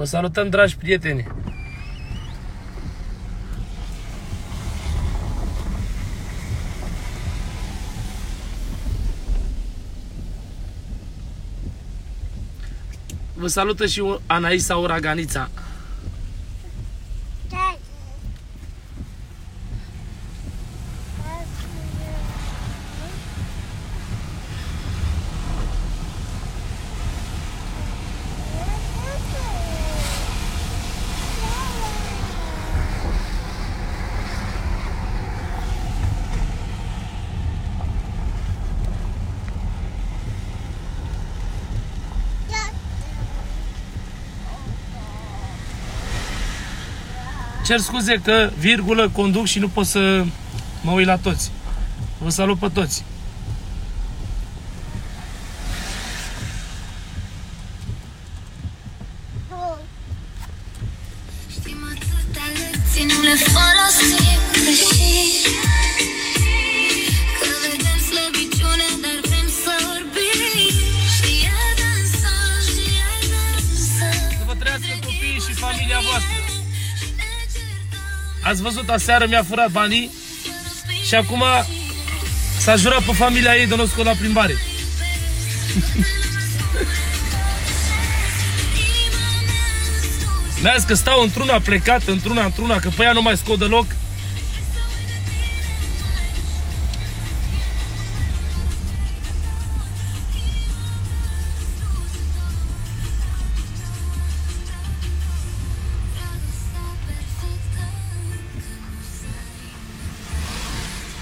Vă salutăm, dragi prieteni! Vă salută și Anaisa Uraganița. Cer scuze că virgulă conduc și nu pot să mă uit la toți. Vă salut pe toți. Știm atâtea lecții, nu le folosim greșit Ați văzut, aseară mi-a furat banii și acum s-a jurat pe familia ei de nu scot la plimbare. mi-a zis că stau într-una plecat, într-una, într-una, că pe ea nu mai scot deloc.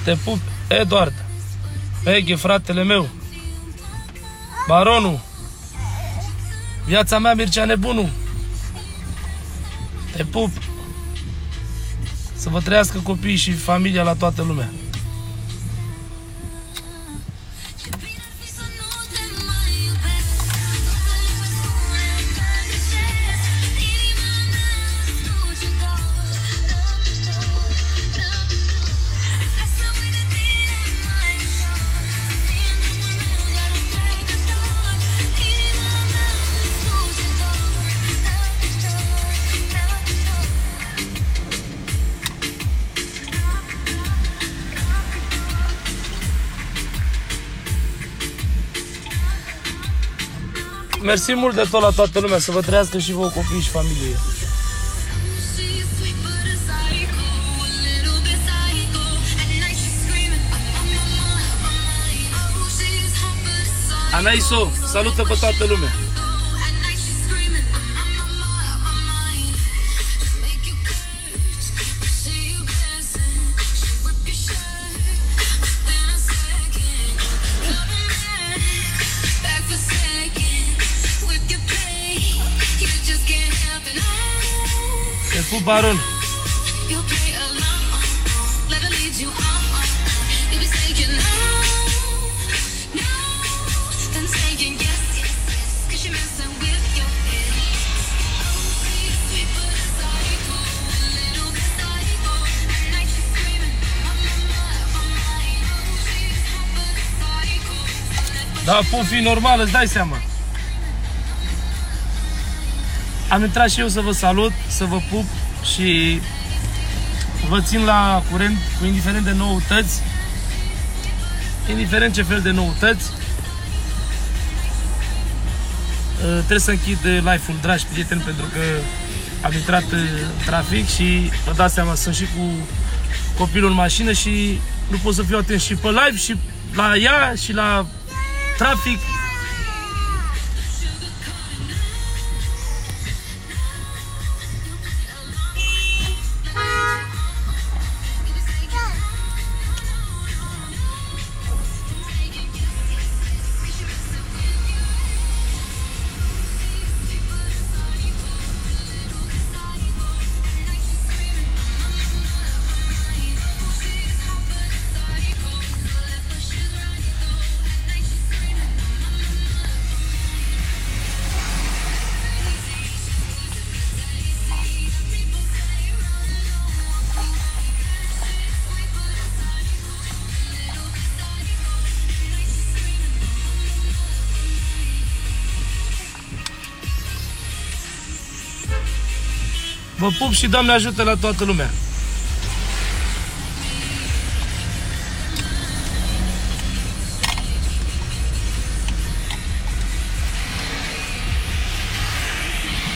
Te pup, Eduard. Peghe, fratele meu. Baronul. Viața mea, Mircea Nebunu. Te pup. Să vă trăiască copiii și familia la toată lumea. Mersi mult de tot la toată lumea, să vă trăiască și vouă copii și familie. She's sweet but a psycho, a psycho. Da, pot fi normal, îți dai seama. Am intrat și eu să vă salut, să vă pup și vă țin la curent cu indiferent de noutăți, indiferent ce fel de noutăți. Uh, Trebuie să închid uh, live-ul, dragi prieteni, pentru că am intrat uh, în trafic și vă dați seama, sunt și cu copilul în mașină și nu pot să fiu atent și pe live și la ea și la trafic. Vă pup și Doamne ajută la toată lumea.